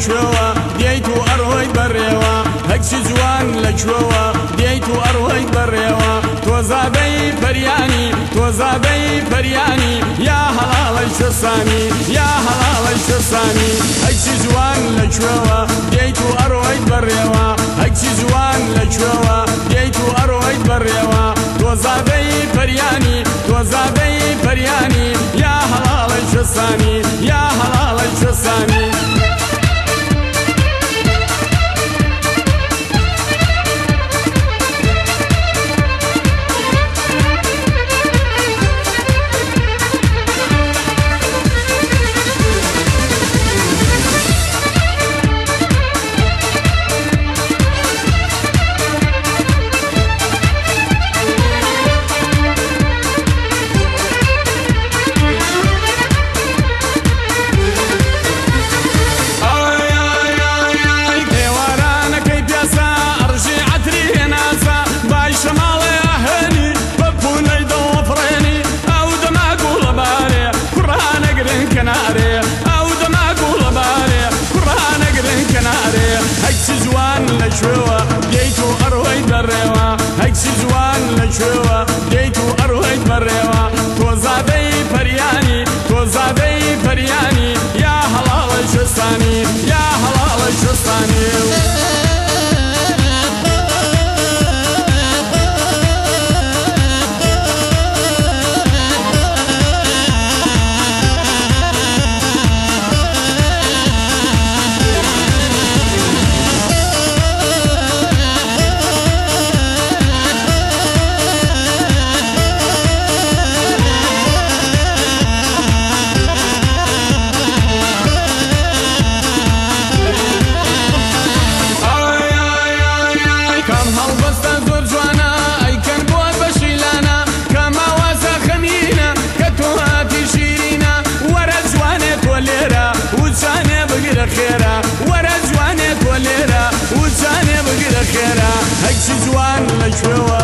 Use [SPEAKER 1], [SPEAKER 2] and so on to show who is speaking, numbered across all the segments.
[SPEAKER 1] لەکوێوە؟ دییت و ئەڕۆی بەڕێوە. هەچی جوان لەکوێوە. دییت و ئەڕۆی بەڕێوە. تۆزادەی پەریانی تۆزادەی پەریانی یا هەڵاڵی شسانی یا هەڵاڵی شسانی هەچی جوان لەکوێوە. دییت و ئەڕۆی بەڕێوە. هەچی جوان لەکوێوە. دییت و ئەڕۆی بەڕێوە. تۆزادەی پەریانی تۆزادەی پەریانی یا هەڵاڵی شسانی خێرا هەچی جوان لەکوێوە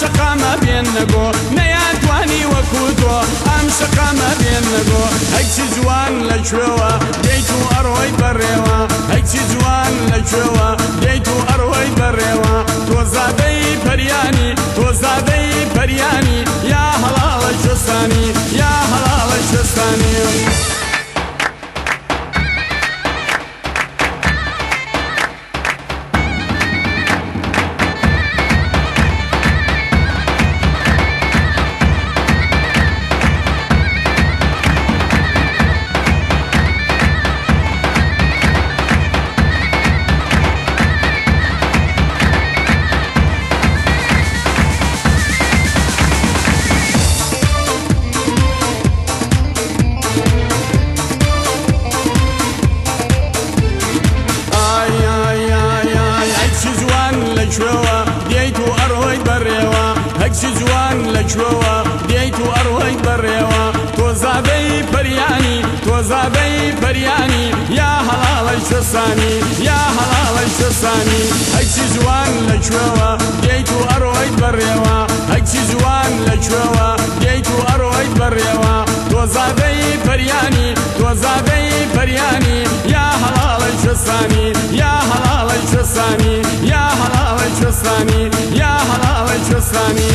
[SPEAKER 1] شقامە بێن نەگۆ نەیانتوانی وەکو تۆ ئەم شقامە بێن نەگۆ هەیچی جوان لەکوێوە دەیت جوان لەکوێوە دییت و ئەڕۆی بەڕێوە تۆزادەی پەریانی تۆزادەی پەریانی یا هەڵاڵی شسانی یا هەڵاڵی شسانی هەچی جوان لەکوێوە دییت و ئەڕۆی بەڕێوە هەچی جوان لەکوێوە دییت و ئەڕۆی بەڕێوە تۆزادەی پەریانی تۆزادەی پەریانی یا هەڵاڵی شسانی یا هەڵاڵی شسانی یا هەڵاڵی شسانی یا هەڵاڵی شسانی